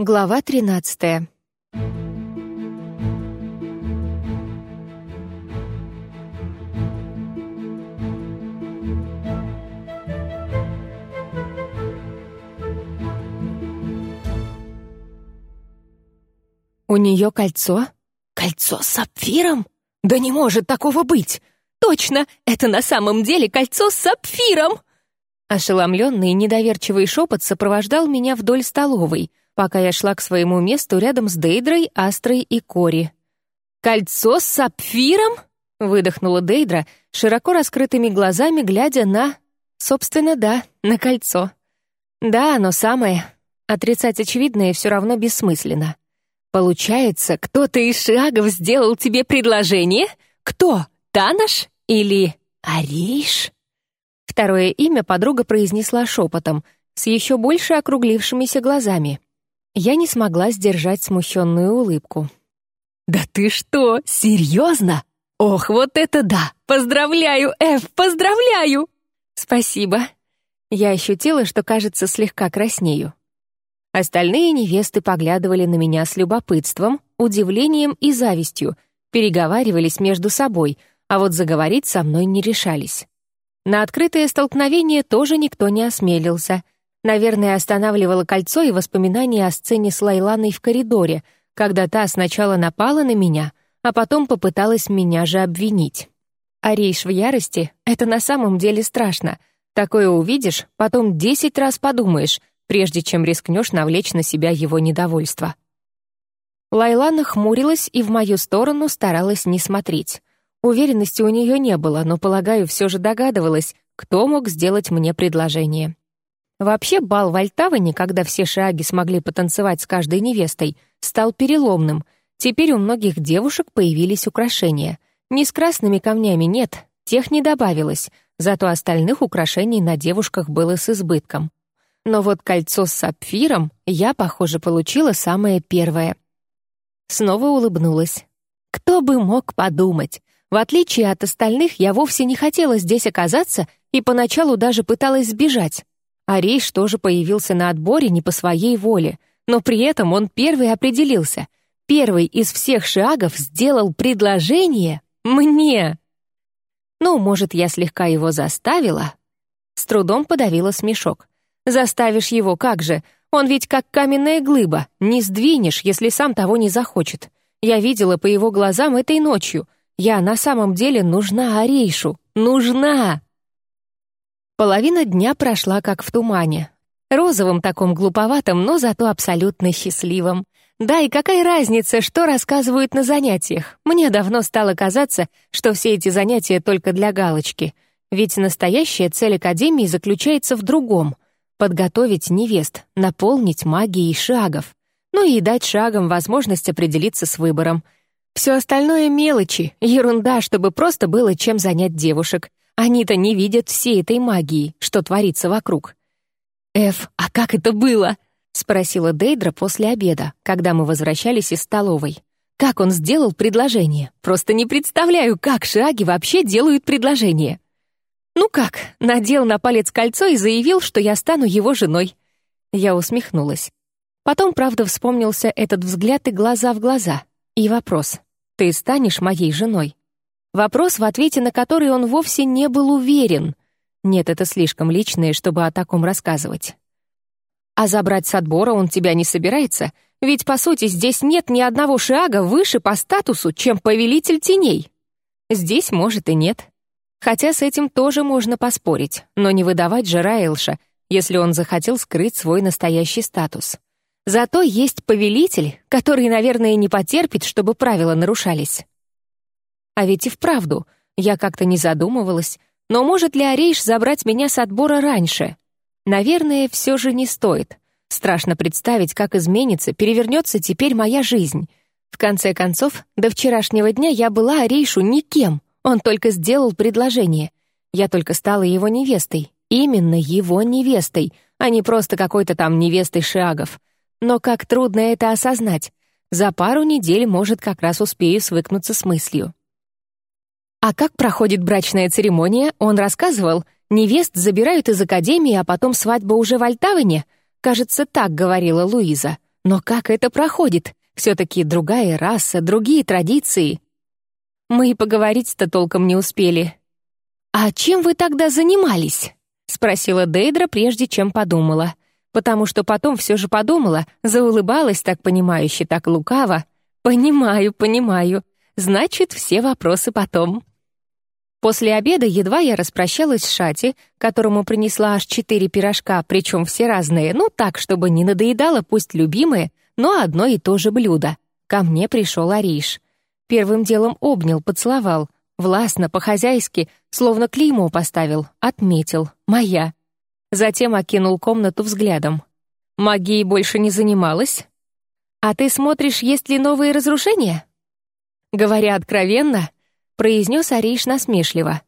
Глава тринадцатая. У нее кольцо? Кольцо с сапфиром? Да не может такого быть! Точно, это на самом деле кольцо с сапфиром! Ошеломленный и недоверчивый шепот сопровождал меня вдоль столовой, пока я шла к своему месту рядом с Дейдрой, Астрой и Кори. «Кольцо с сапфиром?» — выдохнула Дейдра, широко раскрытыми глазами глядя на... Собственно, да, на кольцо. Да, оно самое. Отрицать очевидное все равно бессмысленно. Получается, кто-то из шагов сделал тебе предложение? Кто? Танаш или Ариш? Второе имя подруга произнесла шепотом, с еще больше округлившимися глазами. Я не смогла сдержать смущенную улыбку. «Да ты что, серьезно? Ох, вот это да! Поздравляю, Эф, поздравляю!» «Спасибо». Я ощутила, что, кажется, слегка краснею. Остальные невесты поглядывали на меня с любопытством, удивлением и завистью, переговаривались между собой, а вот заговорить со мной не решались. На открытое столкновение тоже никто не осмелился. Наверное, останавливало кольцо и воспоминания о сцене с Лайланой в коридоре, когда та сначала напала на меня, а потом попыталась меня же обвинить. А в ярости — это на самом деле страшно. Такое увидишь, потом десять раз подумаешь, прежде чем рискнешь навлечь на себя его недовольство. Лайлана хмурилась и в мою сторону старалась не смотреть. Уверенности у нее не было, но, полагаю, все же догадывалась, кто мог сделать мне предложение. Вообще, бал в Альтаване, когда все шаги смогли потанцевать с каждой невестой, стал переломным. Теперь у многих девушек появились украшения. Не с красными камнями, нет, тех не добавилось, зато остальных украшений на девушках было с избытком. Но вот кольцо с сапфиром я, похоже, получила самое первое. Снова улыбнулась. Кто бы мог подумать? В отличие от остальных, я вовсе не хотела здесь оказаться и поначалу даже пыталась сбежать. Арейш тоже появился на отборе не по своей воле, но при этом он первый определился. Первый из всех шагов сделал предложение мне. Ну, может, я слегка его заставила? С трудом подавила смешок. Заставишь его, как же? Он ведь как каменная глыба, не сдвинешь, если сам того не захочет. Я видела по его глазам этой ночью. Я на самом деле нужна Арейшу. Нужна! Половина дня прошла как в тумане. Розовым таком глуповатым, но зато абсолютно счастливым. Да, и какая разница, что рассказывают на занятиях? Мне давно стало казаться, что все эти занятия только для галочки. Ведь настоящая цель Академии заключается в другом — подготовить невест, наполнить магией шагов, ну и дать шагам возможность определиться с выбором. Все остальное мелочи, ерунда, чтобы просто было чем занять девушек. Они-то не видят всей этой магии, что творится вокруг. «Эф, а как это было?» — спросила Дейдра после обеда, когда мы возвращались из столовой. «Как он сделал предложение? Просто не представляю, как шаги вообще делают предложение». «Ну как, надел на палец кольцо и заявил, что я стану его женой». Я усмехнулась. Потом, правда, вспомнился этот взгляд и глаза в глаза. И вопрос «Ты станешь моей женой?» Вопрос, в ответе на который он вовсе не был уверен. Нет, это слишком личное, чтобы о таком рассказывать. А забрать с отбора он тебя не собирается, ведь, по сути, здесь нет ни одного шага выше по статусу, чем повелитель теней. Здесь, может, и нет. Хотя с этим тоже можно поспорить, но не выдавать же Раэлша, если он захотел скрыть свой настоящий статус. Зато есть повелитель, который, наверное, не потерпит, чтобы правила нарушались. А ведь и вправду, я как-то не задумывалась, но может ли Арейш забрать меня с отбора раньше? Наверное, все же не стоит. Страшно представить, как изменится, перевернется теперь моя жизнь. В конце концов, до вчерашнего дня я была Арейшу никем — он только сделал предложение. Я только стала его невестой. Именно его невестой, а не просто какой-то там невестой Шиагов. Но как трудно это осознать. За пару недель, может, как раз успею свыкнуться с мыслью. А как проходит брачная церемония, он рассказывал. Невест забирают из академии, а потом свадьба уже в Альтаване. Кажется, так говорила Луиза. Но как это проходит? Все-таки другая раса, другие традиции. Мы и поговорить-то толком не успели. «А чем вы тогда занимались?» — спросила Дейдра, прежде чем подумала. Потому что потом все же подумала, заулыбалась так понимающе, так лукаво. «Понимаю, понимаю. Значит, все вопросы потом». После обеда едва я распрощалась с Шати, которому принесла аж четыре пирожка, причем все разные, ну так, чтобы не надоедало, пусть любимые, но одно и то же блюдо. Ко мне пришел Ариш. Первым делом обнял, поцеловал. Властно, по-хозяйски, словно клеймо поставил, отметил. «Моя». Затем окинул комнату взглядом. «Магией больше не занималась?» «А ты смотришь, есть ли новые разрушения?» Говоря откровенно, произнес Ариш насмешливо.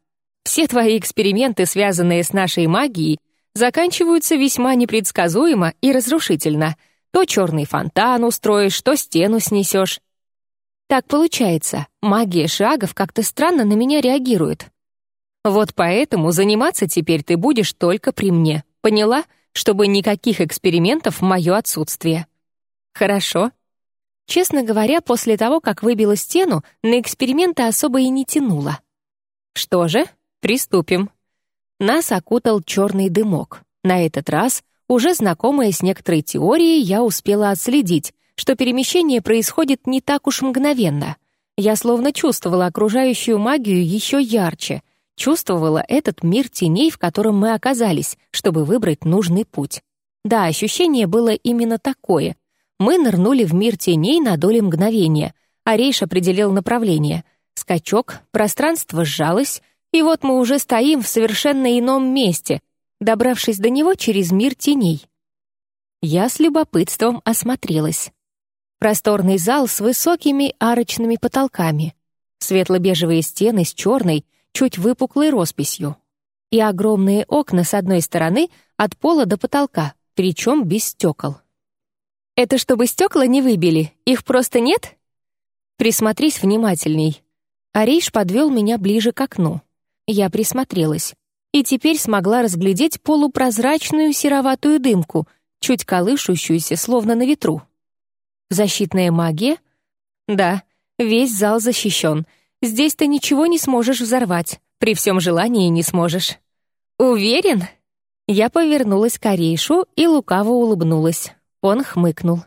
«Все твои эксперименты, связанные с нашей магией, заканчиваются весьма непредсказуемо и разрушительно. То черный фонтан устроишь, то стену снесешь. Так получается, магия шагов как-то странно на меня реагирует. Вот поэтому заниматься теперь ты будешь только при мне. Поняла? Чтобы никаких экспериментов в мое отсутствие. Хорошо. Честно говоря, после того, как выбила стену, на эксперименты особо и не тянуло. Что же, приступим. Нас окутал черный дымок. На этот раз, уже знакомая с некоторой теорией, я успела отследить, что перемещение происходит не так уж мгновенно. Я словно чувствовала окружающую магию еще ярче, чувствовала этот мир теней, в котором мы оказались, чтобы выбрать нужный путь. Да, ощущение было именно такое, мы нырнули в мир теней на доли мгновения, а Рейш определил направление. Скачок, пространство сжалось, и вот мы уже стоим в совершенно ином месте, добравшись до него через мир теней. Я с любопытством осмотрелась. Просторный зал с высокими арочными потолками, светло-бежевые стены с черной, чуть выпуклой росписью и огромные окна с одной стороны от пола до потолка, причем без стекол. Это чтобы стекла не выбили, их просто нет? Присмотрись внимательней. Ариш подвел меня ближе к окну. Я присмотрелась. И теперь смогла разглядеть полупрозрачную сероватую дымку, чуть колышущуюся, словно на ветру. Защитная магия? Да, весь зал защищен. Здесь ты ничего не сможешь взорвать. При всем желании не сможешь. Уверен? Я повернулась к Арейшу и лукаво улыбнулась. Он хмыкнул.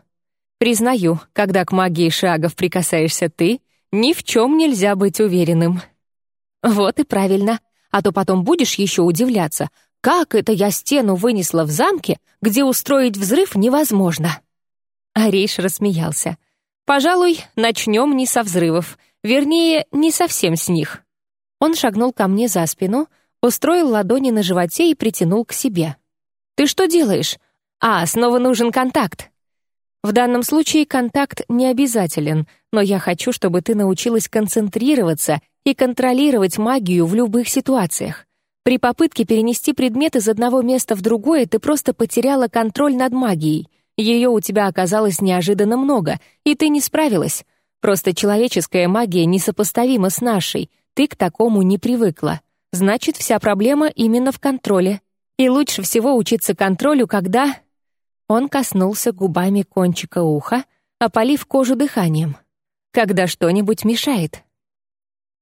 «Признаю, когда к магии шагов прикасаешься ты, ни в чем нельзя быть уверенным». «Вот и правильно. А то потом будешь еще удивляться, как это я стену вынесла в замке, где устроить взрыв невозможно». Ариш рассмеялся. «Пожалуй, начнем не со взрывов. Вернее, не совсем с них». Он шагнул ко мне за спину, устроил ладони на животе и притянул к себе. «Ты что делаешь? А, снова нужен контакт. В данном случае контакт не обязателен, но я хочу, чтобы ты научилась концентрироваться и контролировать магию в любых ситуациях. При попытке перенести предмет из одного места в другое ты просто потеряла контроль над магией. Ее у тебя оказалось неожиданно много, и ты не справилась. Просто человеческая магия несопоставима с нашей, ты к такому не привыкла. Значит, вся проблема именно в контроле. И лучше всего учиться контролю, когда он коснулся губами кончика уха, опалив кожу дыханием. «Когда что-нибудь мешает».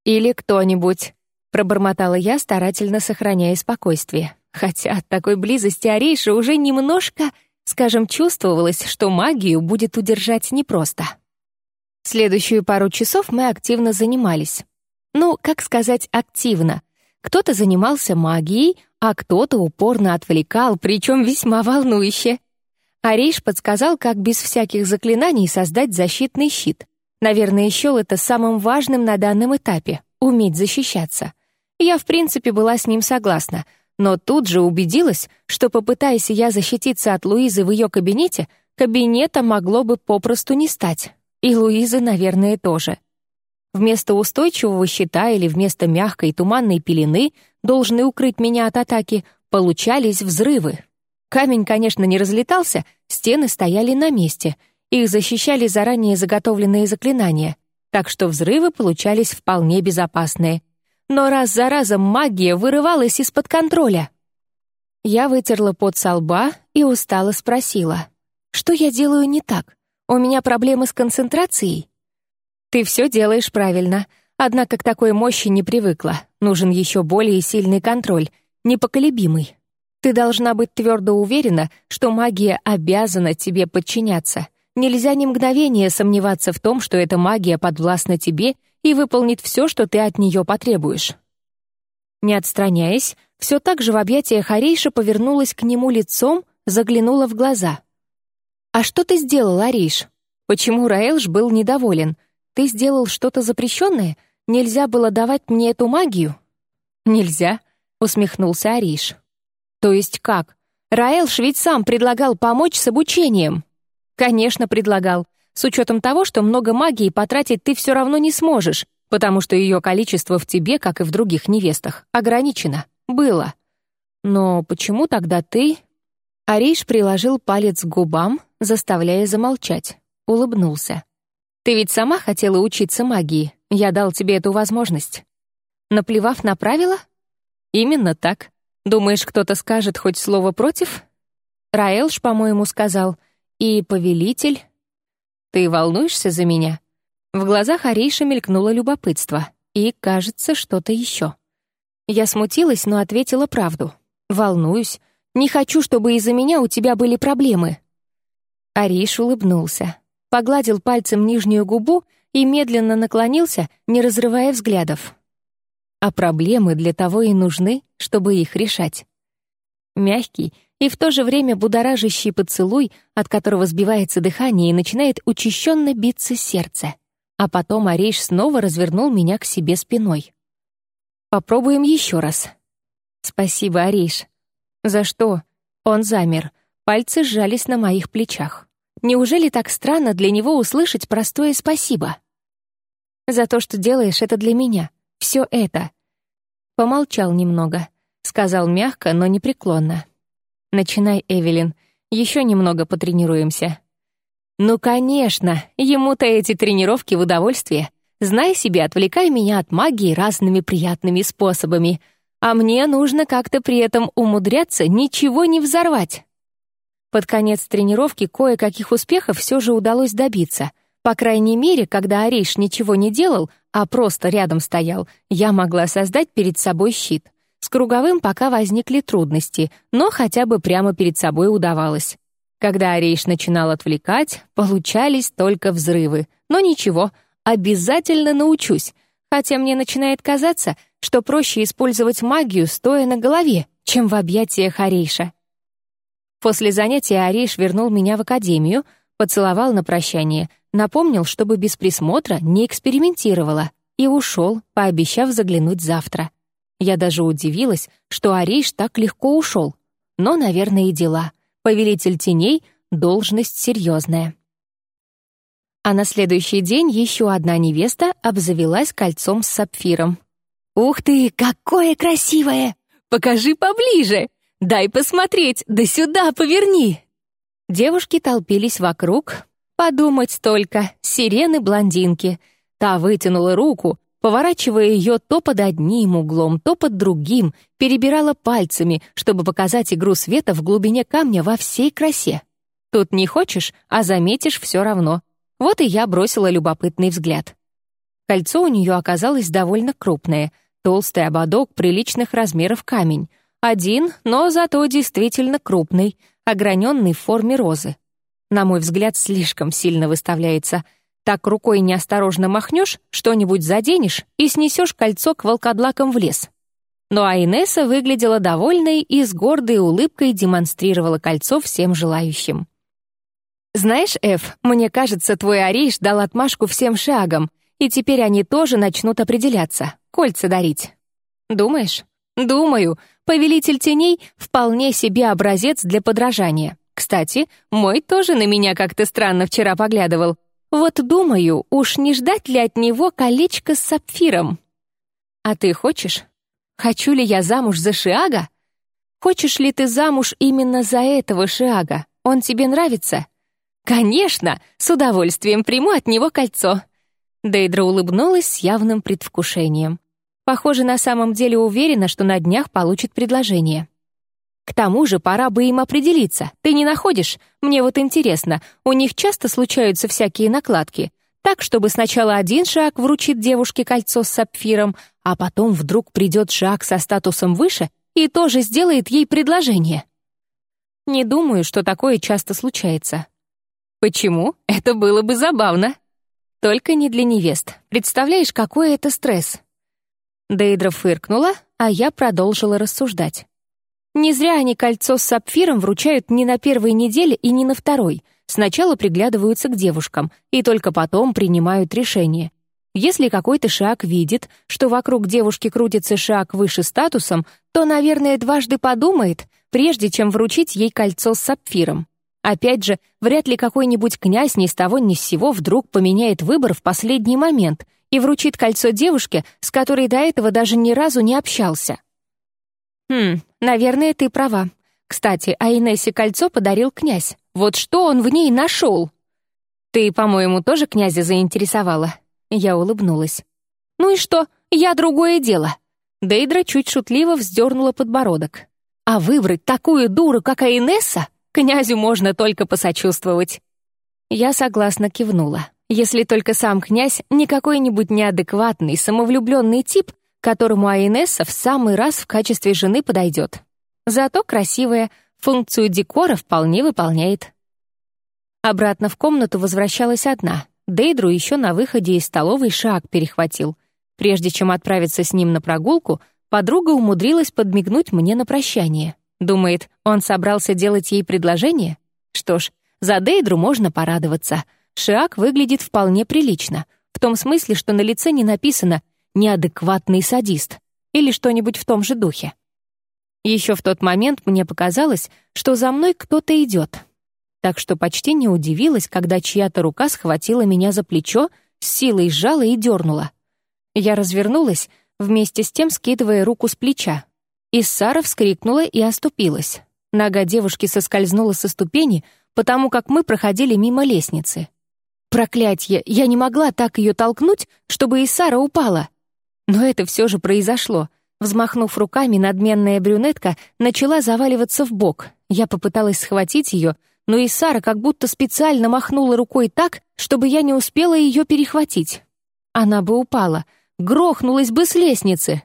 «Или кто-нибудь», — пробормотала я, старательно сохраняя спокойствие. Хотя от такой близости Арейши уже немножко, скажем, чувствовалось, что магию будет удержать непросто. Следующую пару часов мы активно занимались. Ну, как сказать, активно. Кто-то занимался магией, а кто-то упорно отвлекал, причем весьма волнующе. Ариш подсказал, как без всяких заклинаний создать защитный щит. Наверное, счел это самым важным на данном этапе — уметь защищаться. Я, в принципе, была с ним согласна, но тут же убедилась, что, попытаясь я защититься от Луизы в ее кабинете, кабинета могло бы попросту не стать. И Луизы, наверное, тоже. Вместо устойчивого щита или вместо мягкой туманной пелены, должны укрыть меня от атаки, получались взрывы, Камень, конечно, не разлетался, стены стояли на месте. Их защищали заранее заготовленные заклинания, так что взрывы получались вполне безопасные. Но раз за разом магия вырывалась из-под контроля. Я вытерла пот со лба и устало спросила. Что я делаю не так? У меня проблемы с концентрацией? Ты все делаешь правильно, однако к такой мощи не привыкла. Нужен еще более сильный контроль, непоколебимый. Ты должна быть твердо уверена, что магия обязана тебе подчиняться. Нельзя ни мгновения сомневаться в том, что эта магия подвластна тебе и выполнит все, что ты от нее потребуешь. Не отстраняясь, все так же в объятиях Арейша повернулась к нему лицом, заглянула в глаза. «А что ты сделал, Арейш? Почему Раэлш был недоволен? Ты сделал что-то запрещенное? Нельзя было давать мне эту магию?» «Нельзя», — усмехнулся Ариш. «То есть как? Раэлш ведь сам предлагал помочь с обучением». «Конечно, предлагал. С учетом того, что много магии потратить ты все равно не сможешь, потому что ее количество в тебе, как и в других невестах, ограничено. Было. Но почему тогда ты...» Ариш приложил палец к губам, заставляя замолчать. Улыбнулся. «Ты ведь сама хотела учиться магии. Я дал тебе эту возможность». Наплевав на правила? Именно так. Думаешь, кто-то скажет хоть слово против? Раэлш, по-моему, сказал. И повелитель. Ты волнуешься за меня? В глазах Арейша мелькнуло любопытство. И, кажется, что-то еще. Я смутилась, но ответила правду. Волнуюсь. Не хочу, чтобы из-за меня у тебя были проблемы. Ариш улыбнулся, погладил пальцем нижнюю губу и медленно наклонился, не разрывая взглядов. А проблемы для того и нужны, чтобы их решать. Мягкий и в то же время будоражащий поцелуй, от которого сбивается дыхание и начинает учащенно биться сердце. А потом Ариш снова развернул меня к себе спиной. «Попробуем еще раз». «Спасибо, Ариш». «За что?» Он замер, пальцы сжались на моих плечах. Неужели так странно для него услышать простое «спасибо»? «За то, что делаешь это для меня», все это. Помолчал немного, сказал мягко, но непреклонно. Начинай, Эвелин, еще немного потренируемся. Ну, конечно, ему-то эти тренировки в удовольствие. Знай себе, отвлекай меня от магии разными приятными способами, а мне нужно как-то при этом умудряться ничего не взорвать. Под конец тренировки кое-каких успехов все же удалось добиться. По крайней мере, когда Ариш ничего не делал, а просто рядом стоял, я могла создать перед собой щит. С круговым пока возникли трудности, но хотя бы прямо перед собой удавалось. Когда Арейш начинал отвлекать, получались только взрывы. Но ничего, обязательно научусь, хотя мне начинает казаться, что проще использовать магию, стоя на голове, чем в объятиях Арейша. После занятия Арейш вернул меня в академию, поцеловал на прощание — напомнил, чтобы без присмотра не экспериментировала, и ушел, пообещав заглянуть завтра. Я даже удивилась, что Арейш так легко ушел. Но, наверное, и дела. Повелитель теней — должность серьезная. А на следующий день еще одна невеста обзавелась кольцом с сапфиром. «Ух ты, какое красивое! Покажи поближе! Дай посмотреть, да сюда поверни!» Девушки толпились вокруг, Подумать только, сирены-блондинки. Та вытянула руку, поворачивая ее то под одним углом, то под другим, перебирала пальцами, чтобы показать игру света в глубине камня во всей красе. Тут не хочешь, а заметишь все равно. Вот и я бросила любопытный взгляд. Кольцо у нее оказалось довольно крупное, толстый ободок приличных размеров камень. Один, но зато действительно крупный, ограненный в форме розы на мой взгляд, слишком сильно выставляется. Так рукой неосторожно махнешь, что-нибудь заденешь и снесешь кольцо к волкодлакам в лес. Но Айнесса выглядела довольной и с гордой улыбкой демонстрировала кольцо всем желающим. «Знаешь, Эф, мне кажется, твой Ариш дал отмашку всем шагам, и теперь они тоже начнут определяться, кольца дарить». «Думаешь?» «Думаю. Повелитель теней — вполне себе образец для подражания. Кстати, мой тоже на меня как-то странно вчера поглядывал. Вот думаю, уж не ждать ли от него колечко с сапфиром? А ты хочешь? Хочу ли я замуж за Шиага? Хочешь ли ты замуж именно за этого Шиага? Он тебе нравится? Конечно, с удовольствием приму от него кольцо. Дейдра улыбнулась с явным предвкушением. Похоже, на самом деле уверена, что на днях получит предложение. К тому же пора бы им определиться. Ты не находишь? Мне вот интересно, у них часто случаются всякие накладки. Так, чтобы сначала один шаг вручит девушке кольцо с сапфиром, а потом вдруг придет шаг со статусом выше и тоже сделает ей предложение. Не думаю, что такое часто случается. Почему? Это было бы забавно. Только не для невест. Представляешь, какой это стресс? Дейдра фыркнула, а я продолжила рассуждать. Не зря они кольцо с сапфиром вручают не на первой неделе и не на второй. Сначала приглядываются к девушкам и только потом принимают решение. Если какой-то шаг видит, что вокруг девушки крутится шаг выше статусом, то, наверное, дважды подумает, прежде чем вручить ей кольцо с сапфиром. Опять же, вряд ли какой-нибудь князь ни с того ни с сего вдруг поменяет выбор в последний момент и вручит кольцо девушке, с которой до этого даже ни разу не общался. Хм, наверное, ты права. Кстати, а Инессе кольцо подарил князь. Вот что он в ней нашел? Ты, по-моему, тоже князя заинтересовала? Я улыбнулась. Ну и что? Я другое дело. Дейдра чуть шутливо вздернула подбородок. А выбрать такую дуру, как Айнесса, князю можно только посочувствовать. Я согласно кивнула. Если только сам князь не какой-нибудь неадекватный, самовлюбленный тип, которому Айнесса в самый раз в качестве жены подойдет. Зато красивая, функцию декора вполне выполняет. Обратно в комнату возвращалась одна. Дейдру еще на выходе из столовой шаг перехватил. Прежде чем отправиться с ним на прогулку, подруга умудрилась подмигнуть мне на прощание. Думает, он собрался делать ей предложение? Что ж, за Дейдру можно порадоваться. Шиак выглядит вполне прилично. В том смысле, что на лице не написано «неадекватный садист» или что-нибудь в том же духе. Еще в тот момент мне показалось, что за мной кто-то идет. Так что почти не удивилась, когда чья-то рука схватила меня за плечо, с силой сжала и дернула. Я развернулась, вместе с тем скидывая руку с плеча. И Сара вскрикнула и оступилась. Нога девушки соскользнула со ступени, потому как мы проходили мимо лестницы. Проклятье, я не могла так ее толкнуть, чтобы и Сара упала. Но это все же произошло. Взмахнув руками, надменная брюнетка начала заваливаться в бок. Я попыталась схватить ее, но и Сара как будто специально махнула рукой так, чтобы я не успела ее перехватить. Она бы упала — грохнулась бы с лестницы.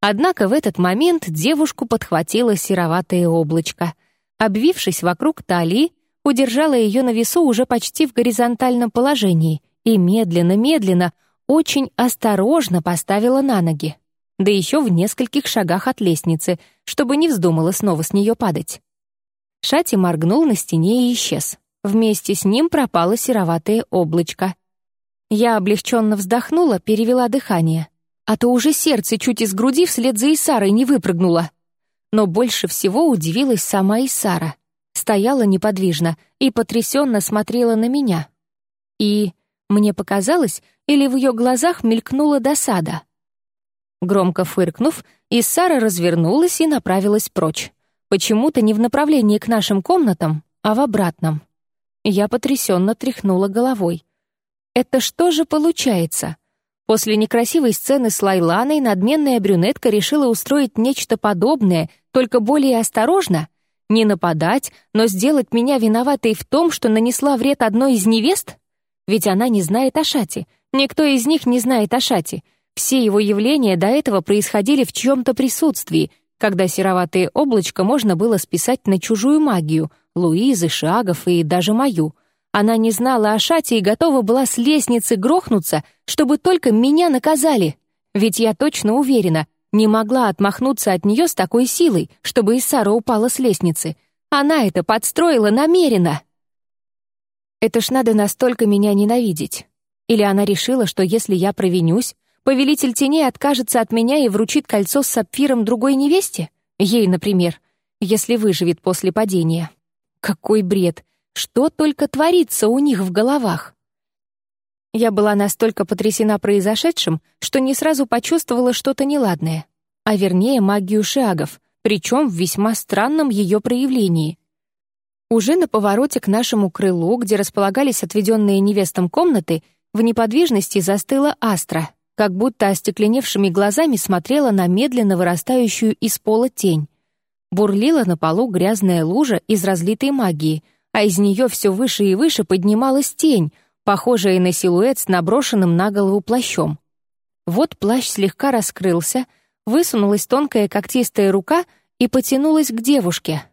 Однако в этот момент девушку подхватило сероватое облачко. Обвившись вокруг талии, удержала ее на весу уже почти в горизонтальном положении и медленно-медленно, очень осторожно поставила на ноги. Да еще в нескольких шагах от лестницы, чтобы не вздумала снова с нее падать. Шати моргнул на стене и исчез. Вместе с ним пропало сероватое облачко. Я облегченно вздохнула, перевела дыхание. А то уже сердце чуть из груди вслед за Исарой не выпрыгнуло. Но больше всего удивилась сама Исара. Стояла неподвижно и потрясенно смотрела на меня. И мне показалось, или в ее глазах мелькнула досада. Громко фыркнув, Исара развернулась и направилась прочь. Почему-то не в направлении к нашим комнатам, а в обратном. Я потрясенно тряхнула головой. Это что же получается? После некрасивой сцены с Лайланой надменная брюнетка решила устроить нечто подобное, только более осторожно? Не нападать, но сделать меня виноватой в том, что нанесла вред одной из невест? Ведь она не знает о Шате. Никто из них не знает о Шате. Все его явления до этого происходили в чьем-то присутствии, когда сероватое облачко можно было списать на чужую магию, Луизы, Шагов и даже мою — она не знала о Шате и готова была с лестницы грохнуться, чтобы только меня наказали. Ведь я точно уверена, не могла отмахнуться от нее с такой силой, чтобы Исара упала с лестницы. Она это подстроила намеренно. Это ж надо настолько меня ненавидеть. Или она решила, что если я провинюсь, повелитель теней откажется от меня и вручит кольцо с сапфиром другой невесте? Ей, например, если выживет после падения. Какой бред! Что только творится у них в головах? Я была настолько потрясена произошедшим, что не сразу почувствовала что-то неладное, а вернее магию шагов, причем в весьма странном ее проявлении. Уже на повороте к нашему крылу, где располагались отведенные невестам комнаты, в неподвижности застыла Астра, как будто остекленевшими глазами смотрела на медленно вырастающую из пола тень. Бурлила на полу грязная лужа из разлитой магии, а из нее все выше и выше поднималась тень, похожая на силуэт с наброшенным на голову плащом. Вот плащ слегка раскрылся, высунулась тонкая когтистая рука и потянулась к девушке.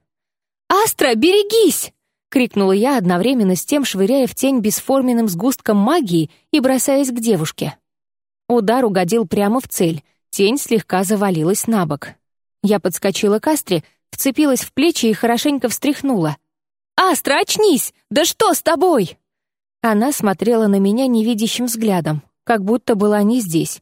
«Астра, берегись!» — крикнула я одновременно с тем, швыряя в тень бесформенным сгустком магии и бросаясь к девушке. Удар угодил прямо в цель, тень слегка завалилась на бок. Я подскочила к Астре, вцепилась в плечи и хорошенько встряхнула. «Астра, очнись! Да что с тобой?» Она смотрела на меня невидящим взглядом, как будто была не здесь.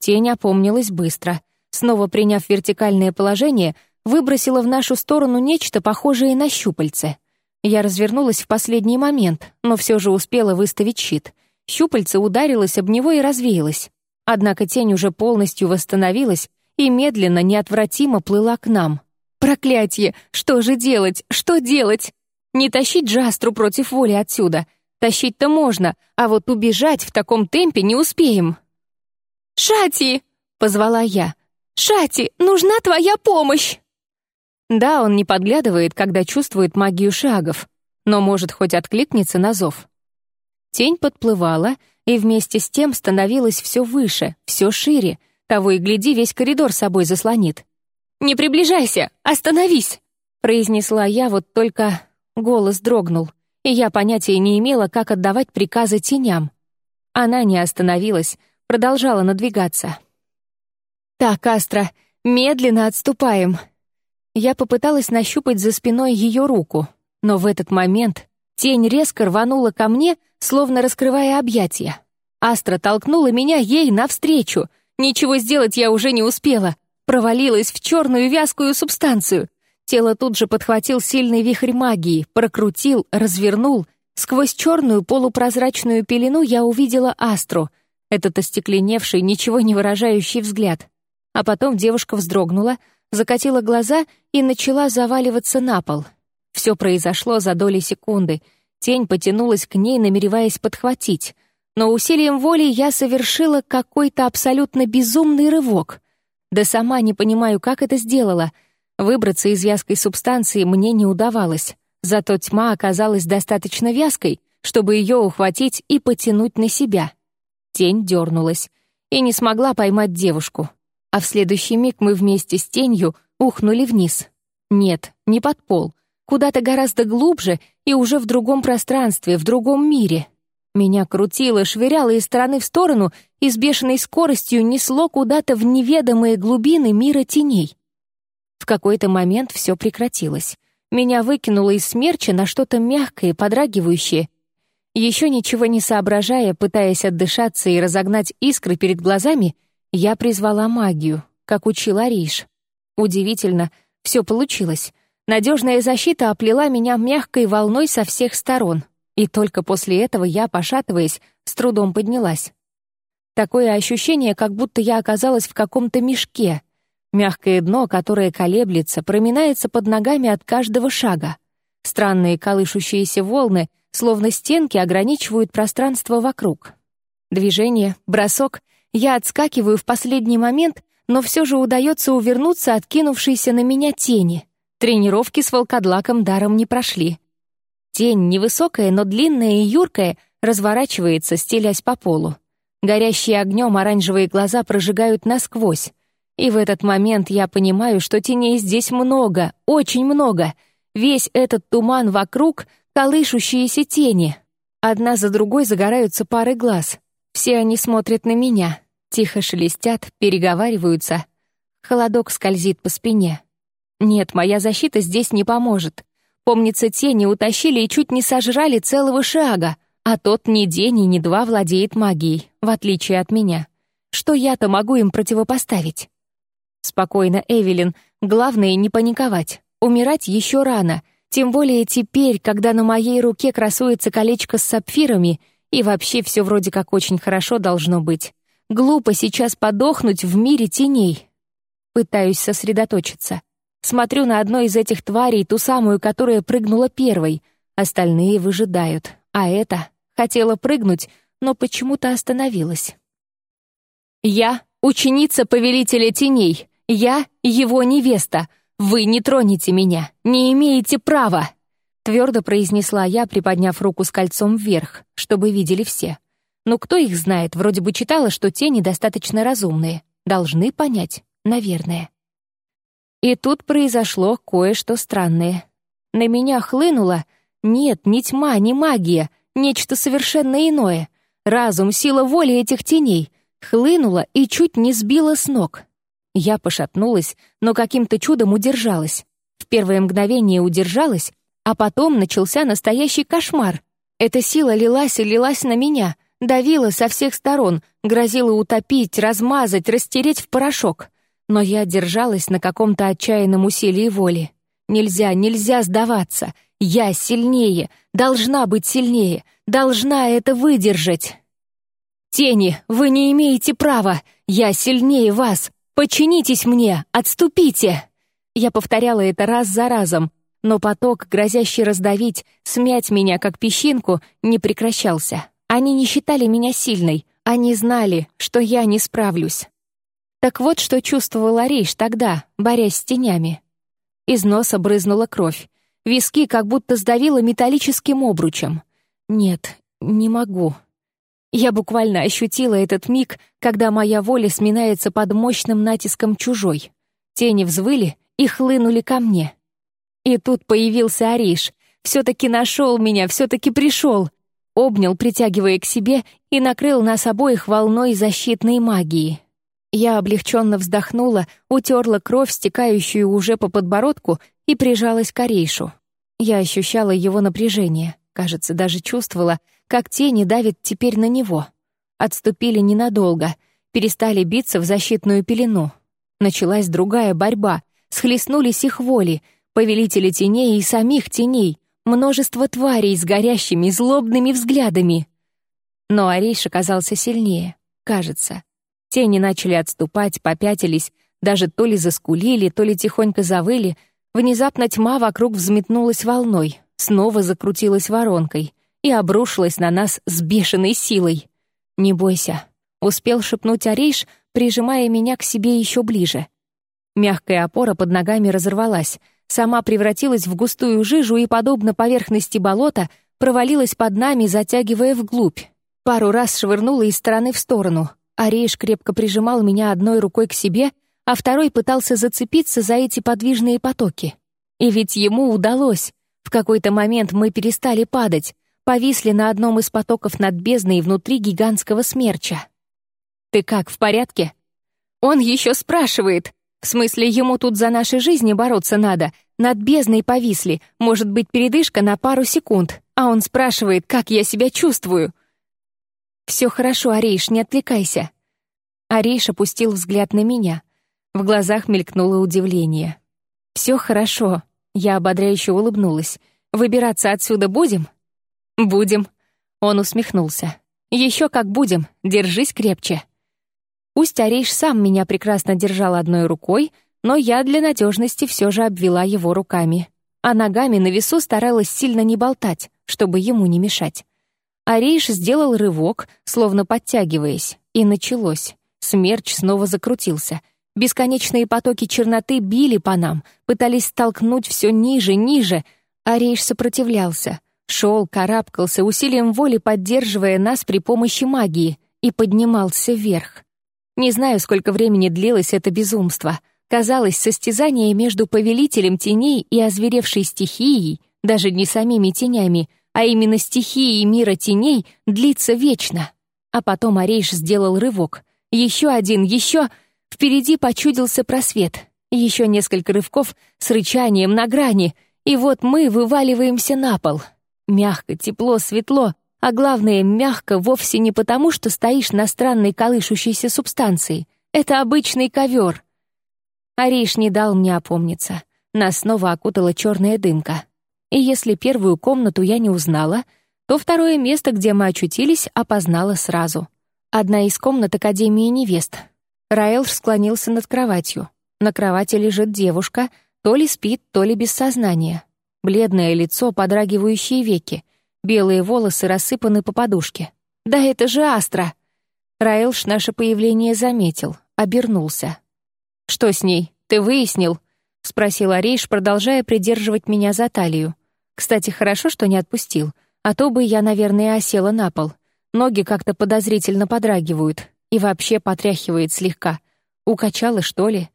Тень опомнилась быстро. Снова приняв вертикальное положение, выбросила в нашу сторону нечто похожее на щупальце. Я развернулась в последний момент, но все же успела выставить щит. Щупальце ударилось об него и развеялось. Однако тень уже полностью восстановилась и медленно, неотвратимо плыла к нам. «Проклятье! Что же делать? Что делать? Не тащить Джастру против воли отсюда. Тащить-то можно, а вот убежать в таком темпе не успеем». «Шати!» — позвала я. «Шати, нужна твоя помощь!» Да, он не подглядывает, когда чувствует магию шагов, но может хоть откликнется на зов. Тень подплывала и вместе с тем становилась все выше, все шире, того и гляди, весь коридор собой заслонит. «Не приближайся! Остановись!» произнесла я, вот только голос дрогнул, и я понятия не имела, как отдавать приказы теням. Она не остановилась, продолжала надвигаться. «Так, Астра, медленно отступаем!» Я попыталась нащупать за спиной ее руку, но в этот момент тень резко рванула ко мне, словно раскрывая объятия. Астра толкнула меня ей навстречу. Ничего сделать я уже не успела. Провалилась в черную вязкую субстанцию. Тело тут же подхватил сильный вихрь магии, прокрутил, развернул. Сквозь черную полупрозрачную пелену я увидела Астру. Этот остекленевший, ничего не выражающий взгляд. А потом девушка вздрогнула — закатила глаза и начала заваливаться на пол. Все произошло за доли секунды. Тень потянулась к ней, намереваясь подхватить. Но усилием воли я совершила какой-то абсолютно безумный рывок. Да сама не понимаю, как это сделала. Выбраться из вязкой субстанции мне не удавалось. Зато тьма оказалась достаточно вязкой, чтобы ее ухватить и потянуть на себя. Тень дернулась и не смогла поймать девушку а в следующий миг мы вместе с тенью ухнули вниз. Нет, не под пол, куда-то гораздо глубже и уже в другом пространстве, в другом мире. Меня крутило, швыряло из стороны в сторону и с бешеной скоростью несло куда-то в неведомые глубины мира теней. В какой-то момент все прекратилось. Меня выкинуло из смерча на что-то мягкое, подрагивающее. Еще ничего не соображая, пытаясь отдышаться и разогнать искры перед глазами, я призвала магию, как учила Риш. Удивительно, все получилось. Надежная защита оплела меня мягкой волной со всех сторон, и только после этого я, пошатываясь, с трудом поднялась. Такое ощущение, как будто я оказалась в каком-то мешке. Мягкое дно, которое колеблется, проминается под ногами от каждого шага. Странные колышущиеся волны, словно стенки, ограничивают пространство вокруг. Движение, бросок — я отскакиваю в последний момент, но все же удается увернуться от кинувшейся на меня тени. Тренировки с волкодлаком даром не прошли. Тень, невысокая, но длинная и юркая, разворачивается, стелясь по полу. Горящие огнем оранжевые глаза прожигают насквозь. И в этот момент я понимаю, что теней здесь много, очень много. Весь этот туман вокруг — колышущиеся тени. Одна за другой загораются пары глаз. Все они смотрят на меня. Тихо шелестят, переговариваются. Холодок скользит по спине. Нет, моя защита здесь не поможет. Помнится, тени утащили и чуть не сожрали целого шага, а тот ни день и ни два владеет магией, в отличие от меня. Что я-то могу им противопоставить? Спокойно, Эвелин. Главное — не паниковать. Умирать еще рано. Тем более теперь, когда на моей руке красуется колечко с сапфирами, и вообще все вроде как очень хорошо должно быть. Глупо сейчас подохнуть в мире теней. Пытаюсь сосредоточиться. Смотрю на одну из этих тварей, ту самую, которая прыгнула первой. Остальные выжидают. А эта хотела прыгнуть, но почему-то остановилась. «Я — ученица Повелителя Теней. Я — его невеста. Вы не тронете меня, не имеете права!» Твердо произнесла я, приподняв руку с кольцом вверх, чтобы видели все. Ну, кто их знает, вроде бы читала, что тени достаточно разумные. Должны понять, наверное. И тут произошло кое-что странное. На меня хлынуло... Нет, не тьма, не магия, нечто совершенно иное. Разум, сила воли этих теней. Хлынула и чуть не сбила с ног. Я пошатнулась, но каким-то чудом удержалась. В первое мгновение удержалась, а потом начался настоящий кошмар. Эта сила лилась и лилась на меня — давила со всех сторон, грозила утопить, размазать, растереть в порошок. Но я держалась на каком-то отчаянном усилии воли. Нельзя, нельзя сдаваться. Я сильнее, должна быть сильнее, должна это выдержать. «Тени, вы не имеете права! Я сильнее вас! Подчинитесь мне! Отступите!» Я повторяла это раз за разом, но поток, грозящий раздавить, смять меня, как песчинку, не прекращался. Они не считали меня сильной, они знали, что я не справлюсь. Так вот, что чувствовал Ариш тогда, борясь с тенями. Из носа брызнула кровь. Виски как будто сдавило металлическим обручем. Нет, не могу. Я буквально ощутила этот миг, когда моя воля сминается под мощным натиском чужой. Тени взвыли и хлынули ко мне. И тут появился Ариш. Все-таки нашел меня, все-таки пришел обнял, притягивая к себе, и накрыл нас обоих волной защитной магии. Я облегченно вздохнула, утерла кровь, стекающую уже по подбородку, и прижалась к Орейшу. Я ощущала его напряжение, кажется, даже чувствовала, как тени давят теперь на него. Отступили ненадолго, перестали биться в защитную пелену. Началась другая борьба, схлестнулись их воли, повелители теней и самих теней, множество тварей с горящими, злобными взглядами. Но Арейш оказался сильнее, кажется. Тени начали отступать, попятились, даже то ли заскулили, то ли тихонько завыли. Внезапно тьма вокруг взметнулась волной, снова закрутилась воронкой и обрушилась на нас с бешеной силой. «Не бойся», — успел шепнуть Арейш, прижимая меня к себе еще ближе. Мягкая опора под ногами разорвалась — сама превратилась в густую жижу и, подобно поверхности болота, провалилась под нами, затягивая вглубь. Пару раз швырнула из стороны в сторону. Арейш крепко прижимал меня одной рукой к себе, а второй пытался зацепиться за эти подвижные потоки. И ведь ему удалось. В какой-то момент мы перестали падать, повисли на одном из потоков над бездной внутри гигантского смерча. «Ты как, в порядке?» «Он еще спрашивает!» В смысле, ему тут за наши жизни бороться надо. Над бездной повисли, может быть, передышка на пару секунд. А он спрашивает, как я себя чувствую. «Все хорошо, Арейш, не отвлекайся». Арейш опустил взгляд на меня. В глазах мелькнуло удивление. «Все хорошо», — я ободряюще улыбнулась. «Выбираться отсюда будем?» «Будем», — он усмехнулся. «Еще как будем, держись крепче». Пусть Арейш сам меня прекрасно держал одной рукой, но я для надежности все же обвела его руками. А ногами на весу старалась сильно не болтать, чтобы ему не мешать. Арейш сделал рывок, словно подтягиваясь, и началось. Смерч снова закрутился. Бесконечные потоки черноты били по нам, пытались столкнуть все ниже, ниже. Арейш сопротивлялся. Шел, карабкался, усилием воли поддерживая нас при помощи магии, и поднимался вверх. Не знаю, сколько времени длилось это безумство. Казалось, состязание между повелителем теней и озверевшей стихией, даже не самими тенями, а именно стихией мира теней, длится вечно. А потом Арейш сделал рывок. Еще один, еще... Впереди почудился просвет. Еще несколько рывков с рычанием на грани, и вот мы вываливаемся на пол. Мягко, тепло, светло — а главное, мягко вовсе не потому, что стоишь на странной колышущейся субстанции. Это обычный ковер. Ариш не дал мне опомниться. Нас снова окутала черная дымка. И если первую комнату я не узнала, то второе место, где мы очутились, опознала сразу. Одна из комнат Академии невест. Раэл склонился над кроватью. На кровати лежит девушка, то ли спит, то ли без сознания. Бледное лицо, подрагивающие веки — Белые волосы рассыпаны по подушке. «Да это же Астра!» Раэлш наше появление заметил, обернулся. «Что с ней? Ты выяснил?» — спросил Арейш, продолжая придерживать меня за талию. Кстати, хорошо, что не отпустил, а то бы я, наверное, осела на пол. Ноги как-то подозрительно подрагивают и вообще потряхивает слегка. Укачала, что ли?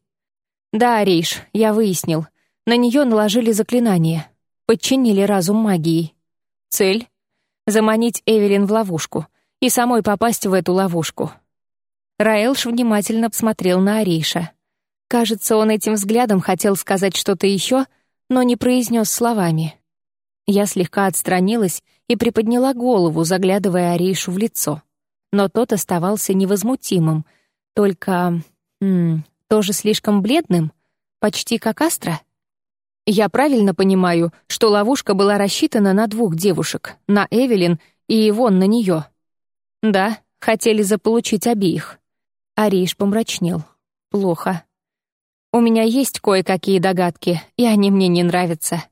Да, Арейш, я выяснил. На нее наложили заклинание. Подчинили разум магией. Цель — заманить Эвелин в ловушку и самой попасть в эту ловушку. Раэлш внимательно посмотрел на Арейша. Кажется, он этим взглядом хотел сказать что-то еще, но не произнес словами. Я слегка отстранилась и приподняла голову, заглядывая Арейшу в лицо. Но тот оставался невозмутимым, только... М -м, тоже слишком бледным, почти как Астра. Я правильно понимаю, что ловушка была рассчитана на двух девушек, на Эвелин и вон на нее. Да, хотели заполучить обеих. Ариш помрачнел. Плохо. У меня есть кое-какие догадки, и они мне не нравятся.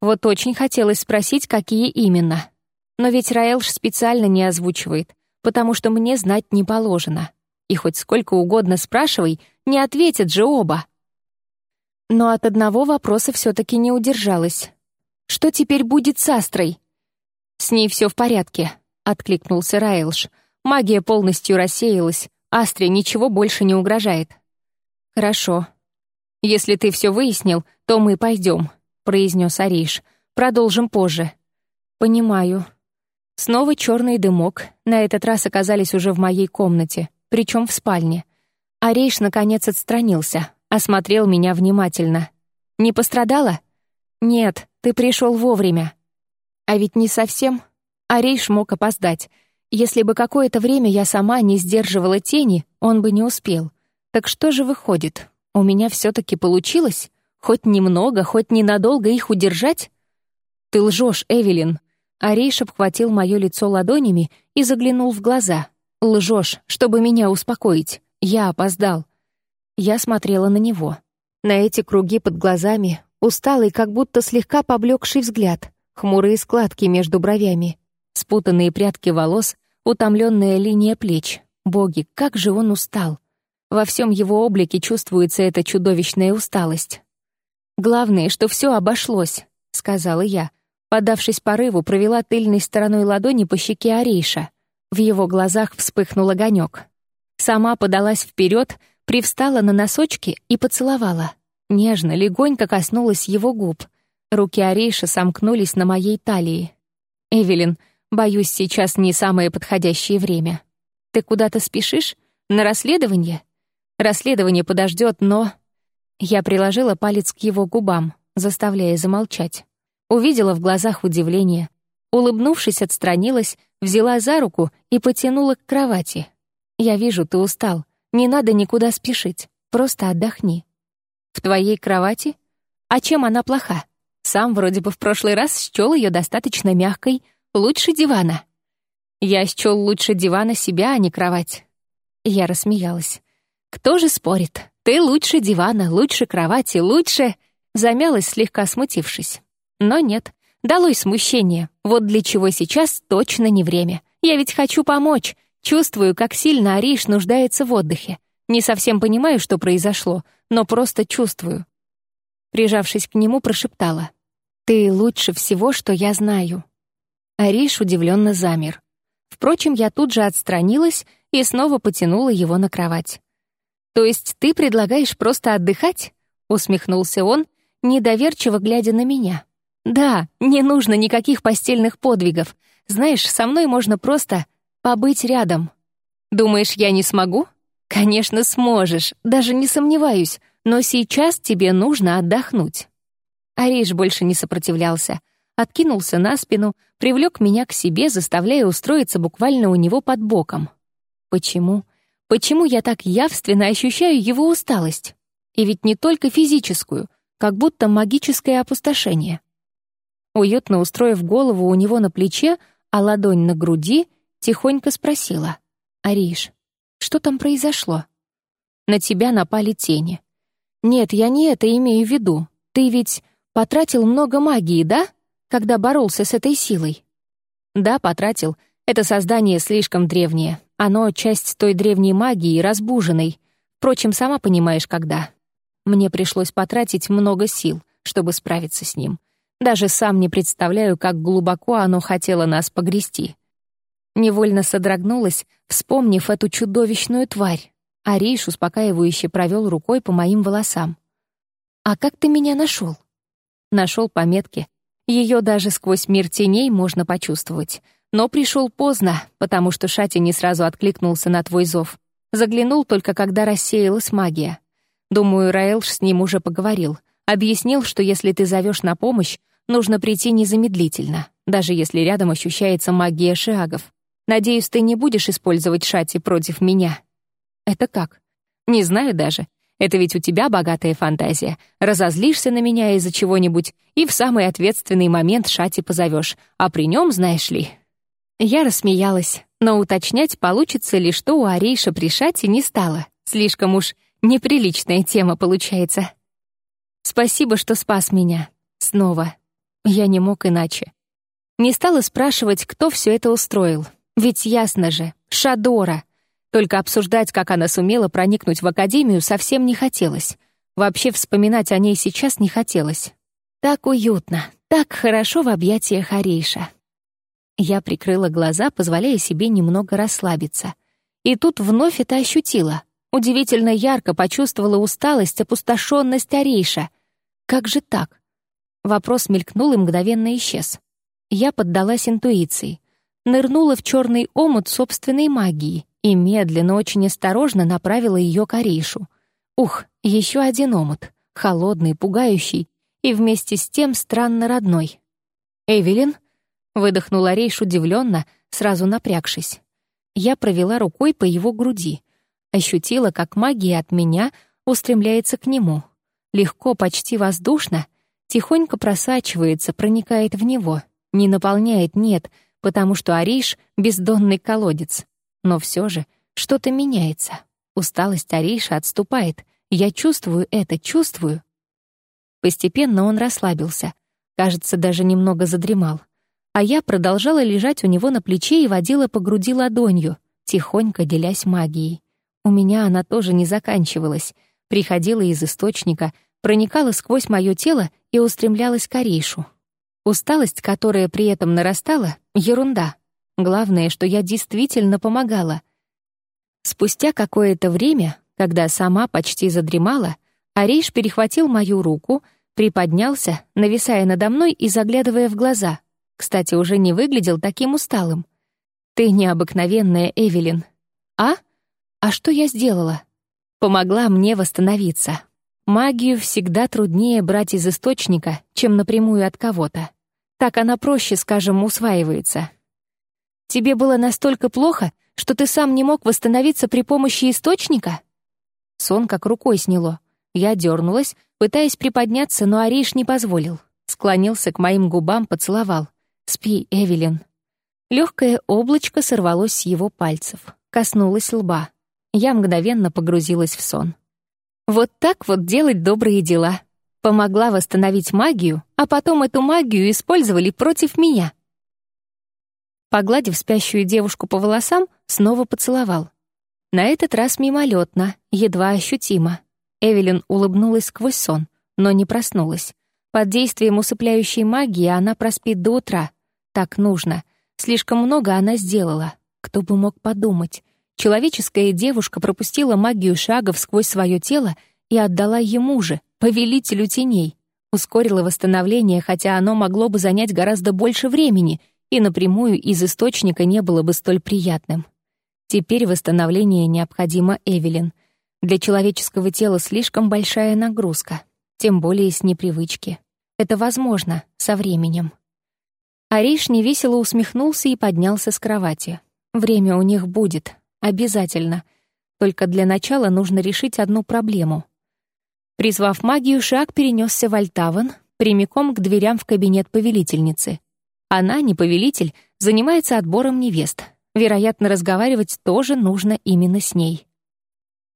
Вот очень хотелось спросить, какие именно. Но ведь Раэлш специально не озвучивает, потому что мне знать не положено. И хоть сколько угодно спрашивай, не ответят же оба. Но от одного вопроса все-таки не удержалась. Что теперь будет с Астрой? С ней все в порядке, откликнулся Раэлш. Магия полностью рассеялась, Астре ничего больше не угрожает. «Хорошо. Если ты все выяснил, то мы пойдем», — произнес Ариш. «Продолжим позже». «Понимаю». Снова черный дымок, на этот раз оказались уже в моей комнате, причем в спальне. Ариш наконец отстранился, осмотрел меня внимательно. «Не пострадала?» «Нет, ты пришел вовремя». «А ведь не совсем». Арейш мог опоздать. Если бы какое-то время я сама не сдерживала тени, он бы не успел. Так что же выходит? У меня все-таки получилось? Хоть немного, хоть ненадолго их удержать? Ты лжешь, Эвелин. Арейш обхватил мое лицо ладонями и заглянул в глаза. Лжешь, чтобы меня успокоить. Я опоздал. Я смотрела на него. На эти круги под глазами, усталый, как будто слегка поблекший взгляд, хмурые складки между бровями, спутанные прядки волос, утомленная линия плеч. Боги, как же он устал! Во всем его облике чувствуется эта чудовищная усталость. «Главное, что все обошлось», — сказала я. Подавшись порыву, провела тыльной стороной ладони по щеке Арейша. В его глазах вспыхнул огонек. Сама подалась вперед, привстала на носочки и поцеловала. Нежно, легонько коснулась его губ. Руки Арейша сомкнулись на моей талии. «Эвелин, боюсь, сейчас не самое подходящее время. Ты куда-то спешишь? На расследование?» Расследование подождет, но... Я приложила палец к его губам, заставляя замолчать. Увидела в глазах удивление. Улыбнувшись, отстранилась, взяла за руку и потянула к кровати. «Я вижу, ты устал. Не надо никуда спешить. Просто отдохни». «В твоей кровати? А чем она плоха? Сам вроде бы в прошлый раз счёл ее достаточно мягкой, лучше дивана». «Я счёл лучше дивана себя, а не кровать». Я рассмеялась. Кто же спорит? Ты лучше дивана, лучше кровати, лучше...» Замялась, слегка смутившись. Но нет, долой смущение. Вот для чего сейчас точно не время. Я ведь хочу помочь. Чувствую, как сильно Ариш нуждается в отдыхе. Не совсем понимаю, что произошло, но просто чувствую. Прижавшись к нему, прошептала. «Ты лучше всего, что я знаю». Ариш удивленно замер. Впрочем, я тут же отстранилась и снова потянула его на кровать. «То есть ты предлагаешь просто отдыхать?» — усмехнулся он, недоверчиво глядя на меня. «Да, не нужно никаких постельных подвигов. Знаешь, со мной можно просто побыть рядом. Думаешь, я не смогу? Конечно, сможешь, даже не сомневаюсь, но сейчас тебе нужно отдохнуть». Ариш больше не сопротивлялся, откинулся на спину, привлек меня к себе, заставляя устроиться буквально у него под боком. Почему? Почему я так явственно ощущаю его усталость? И ведь не только физическую, как будто магическое опустошение. Уютно устроив голову у него на плече, а ладонь на груди, тихонько спросила. «Ариш, что там произошло?» «На тебя напали тени». «Нет, я не это имею в виду. Ты ведь потратил много магии, да? Когда боролся с этой силой?» «Да, потратил. Это создание слишком древнее. Оно — часть той древней магии, разбуженной. Впрочем, сама понимаешь, когда. Мне пришлось потратить много сил, чтобы справиться с ним. Даже сам не представляю, как глубоко оно хотело нас погрести. Невольно содрогнулась, вспомнив эту чудовищную тварь. А Рейш успокаивающе провел рукой по моим волосам. «А как ты меня нашел?» Нашел по метке. Ее даже сквозь мир теней можно почувствовать. Но пришел поздно, потому что Шати не сразу откликнулся на твой зов. Заглянул только, когда рассеялась магия. Думаю, Раэлш с ним уже поговорил. Объяснил, что если ты зовешь на помощь, нужно прийти незамедлительно, даже если рядом ощущается магия шиагов. Надеюсь, ты не будешь использовать Шати против меня. Это как? Не знаю даже. Это ведь у тебя богатая фантазия. Разозлишься на меня из-за чего-нибудь и в самый ответственный момент Шати позовешь, а при нем, знаешь ли, я рассмеялась, но уточнять, получится ли что у Арейша при шате, не стало. Слишком уж неприличная тема получается. Спасибо, что спас меня. Снова. Я не мог иначе. Не стала спрашивать, кто все это устроил. Ведь ясно же, Шадора. Только обсуждать, как она сумела проникнуть в академию, совсем не хотелось. Вообще вспоминать о ней сейчас не хотелось. Так уютно, так хорошо в объятиях Арейша. Я прикрыла глаза, позволяя себе немного расслабиться. И тут вновь это ощутила. Удивительно ярко почувствовала усталость, опустошенность Арейша. Как же так? Вопрос мелькнул и мгновенно исчез. Я поддалась интуиции. Нырнула в черный омут собственной магии и медленно, очень осторожно направила ее к Арейшу. Ух, еще один омут. Холодный, пугающий и вместе с тем странно родной. «Эвелин?» Выдохнула Рейш удивленно, сразу напрягшись. Я провела рукой по его груди. Ощутила, как магия от меня устремляется к нему. Легко, почти воздушно, тихонько просачивается, проникает в него. Не наполняет, нет, потому что Ариш — бездонный колодец. Но все же что-то меняется. Усталость Ариша отступает. Я чувствую это, чувствую. Постепенно он расслабился. Кажется, даже немного задремал а я продолжала лежать у него на плече и водила по груди ладонью, тихонько делясь магией. У меня она тоже не заканчивалась, приходила из источника, проникала сквозь мое тело и устремлялась к Арейшу. Усталость, которая при этом нарастала — ерунда. Главное, что я действительно помогала. Спустя какое-то время, когда сама почти задремала, Арейш перехватил мою руку, приподнялся, нависая надо мной и заглядывая в глаза — кстати, уже не выглядел таким усталым. «Ты необыкновенная, Эвелин». «А? А что я сделала?» «Помогла мне восстановиться. Магию всегда труднее брать из источника, чем напрямую от кого-то. Так она проще, скажем, усваивается. Тебе было настолько плохо, что ты сам не мог восстановиться при помощи источника?» Сон как рукой сняло. Я дернулась, пытаясь приподняться, но Ариш не позволил. Склонился к моим губам, поцеловал. «Спи, Эвелин». Легкое облачко сорвалось с его пальцев, коснулось лба. Я мгновенно погрузилась в сон. Вот так вот делать добрые дела. Помогла восстановить магию, а потом эту магию использовали против меня. Погладив спящую девушку по волосам, снова поцеловал. На этот раз мимолетно, едва ощутимо. Эвелин улыбнулась сквозь сон, но не проснулась. Под действием усыпляющей магии она проспит до утра, так нужно. Слишком много она сделала. Кто бы мог подумать. Человеческая девушка пропустила магию шагов сквозь свое тело и отдала ему же, повелителю теней. Ускорила восстановление, хотя оно могло бы занять гораздо больше времени и напрямую из источника не было бы столь приятным. Теперь восстановление необходимо Эвелин. Для человеческого тела слишком большая нагрузка, тем более с непривычки. Это возможно со временем. Ариш невесело усмехнулся и поднялся с кровати. «Время у них будет. Обязательно. Только для начала нужно решить одну проблему». Призвав магию, Шаг перенесся в Альтаван, прямиком к дверям в кабинет повелительницы. Она, не повелитель, занимается отбором невест. Вероятно, разговаривать тоже нужно именно с ней.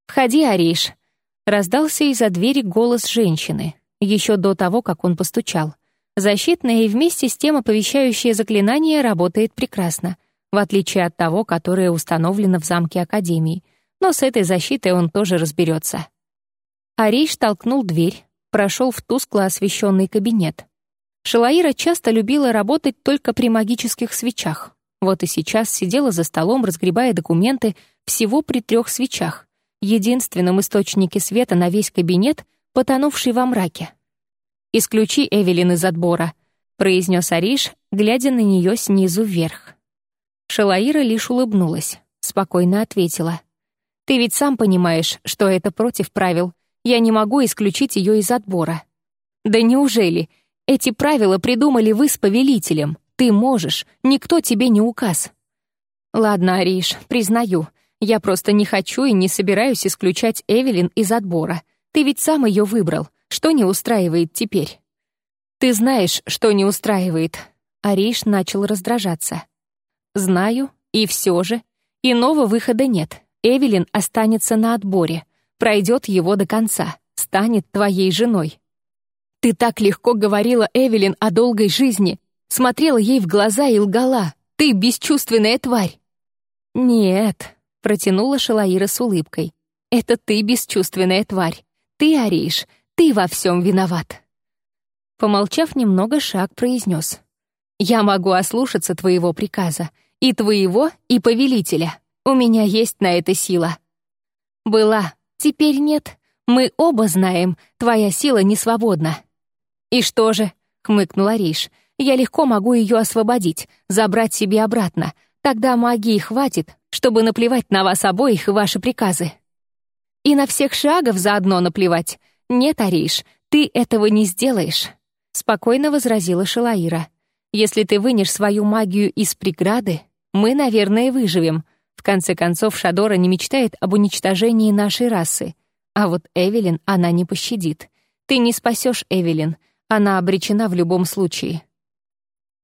«Входи, Ариш», — раздался из-за двери голос женщины, еще до того, как он постучал. Защитное и вместе с тем оповещающее заклинание работает прекрасно, в отличие от того, которое установлено в замке Академии. Но с этой защитой он тоже разберется. Арейш толкнул дверь, прошел в тускло освещенный кабинет. Шалаира часто любила работать только при магических свечах. Вот и сейчас сидела за столом, разгребая документы всего при трех свечах, единственном источнике света на весь кабинет, потонувший во мраке. «Исключи Эвелин из отбора», — произнес Ариш, глядя на нее снизу вверх. Шалаира лишь улыбнулась, спокойно ответила. «Ты ведь сам понимаешь, что это против правил. Я не могу исключить ее из отбора». «Да неужели? Эти правила придумали вы с повелителем. Ты можешь, никто тебе не указ». «Ладно, Ариш, признаю, я просто не хочу и не собираюсь исключать Эвелин из отбора. Ты ведь сам ее выбрал. Что не устраивает теперь?» «Ты знаешь, что не устраивает». Ариш начал раздражаться. «Знаю, и все же. Иного выхода нет. Эвелин останется на отборе, пройдет его до конца, станет твоей женой». «Ты так легко говорила Эвелин о долгой жизни, смотрела ей в глаза и лгала. Ты бесчувственная тварь». «Нет», — протянула Шалаира с улыбкой. «Это ты бесчувственная тварь. Ты, Ариш, ты во всем виноват». Помолчав немного, Шаг произнес. «Я могу ослушаться твоего приказа. И твоего, и повелителя. У меня есть на это сила». «Была. Теперь нет. Мы оба знаем, твоя сила не свободна». «И что же?» — хмыкнул Ариш. «Я легко могу ее освободить, забрать себе обратно. Тогда магии хватит, чтобы наплевать на вас обоих и ваши приказы. И на всех шагов заодно наплевать. Нет, Ариш, ты этого не сделаешь. Спокойно возразила Шилаира. Если ты вынешь свою магию из преграды, мы, наверное, выживем. В конце концов, Шадора не мечтает об уничтожении нашей расы. А вот Эвелин она не пощадит. Ты не спасешь Эвелин. Она обречена в любом случае.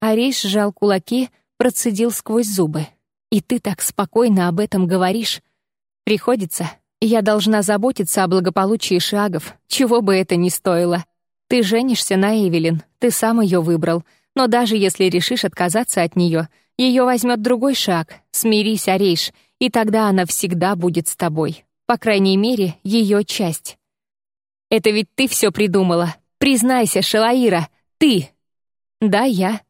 Ариш сжал кулаки, процедил сквозь зубы. И ты так спокойно об этом говоришь. Приходится. Я должна заботиться о благополучии шагов, чего бы это ни стоило. Ты женишься на Эвелин, ты сам ее выбрал. Но даже если решишь отказаться от нее, ее возьмет другой шаг. Смирись, Арейш, и тогда она всегда будет с тобой. По крайней мере, ее часть. Это ведь ты все придумала. Признайся, Шалаира, ты. Да, я.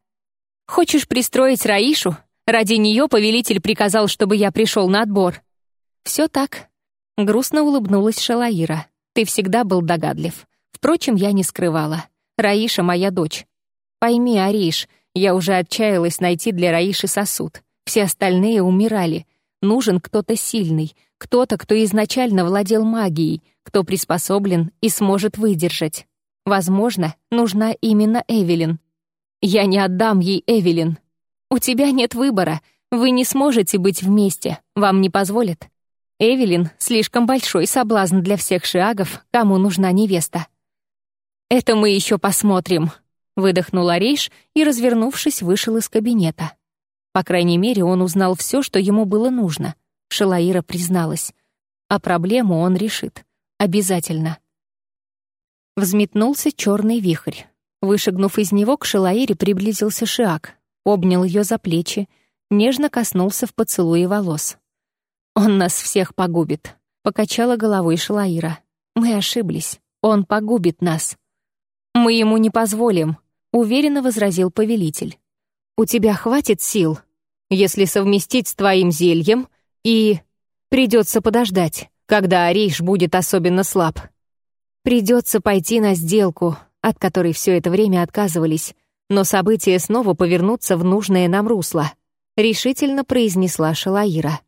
Хочешь пристроить Раишу? Ради нее повелитель приказал, чтобы я пришел на отбор. Все так. Грустно улыбнулась Шалаира. Ты всегда был догадлив. Впрочем, я не скрывала. Раиша — моя дочь. Пойми, Ариш, я уже отчаялась найти для Раиши сосуд. Все остальные умирали. Нужен кто-то сильный, кто-то, кто изначально владел магией, кто приспособлен и сможет выдержать. Возможно, нужна именно Эвелин. Я не отдам ей Эвелин. У тебя нет выбора. Вы не сможете быть вместе. Вам не позволят. Эвелин — слишком большой соблазн для всех шиагов, кому нужна невеста. «Это мы еще посмотрим», — выдохнул Арейш и, развернувшись, вышел из кабинета. По крайней мере, он узнал все, что ему было нужно. Шалаира призналась. А проблему он решит. Обязательно. Взметнулся черный вихрь. Вышагнув из него, к Шалаире приблизился Шиак обнял ее за плечи, нежно коснулся в поцелуе волос. «Он нас всех погубит», — покачала головой Шалаира. «Мы ошиблись. Он погубит нас». «Мы ему не позволим», — уверенно возразил повелитель. «У тебя хватит сил, если совместить с твоим зельем, и придется подождать, когда Ариш будет особенно слаб. Придется пойти на сделку, от которой все это время отказывались, но события снова повернутся в нужное нам русло», — решительно произнесла Шалаира.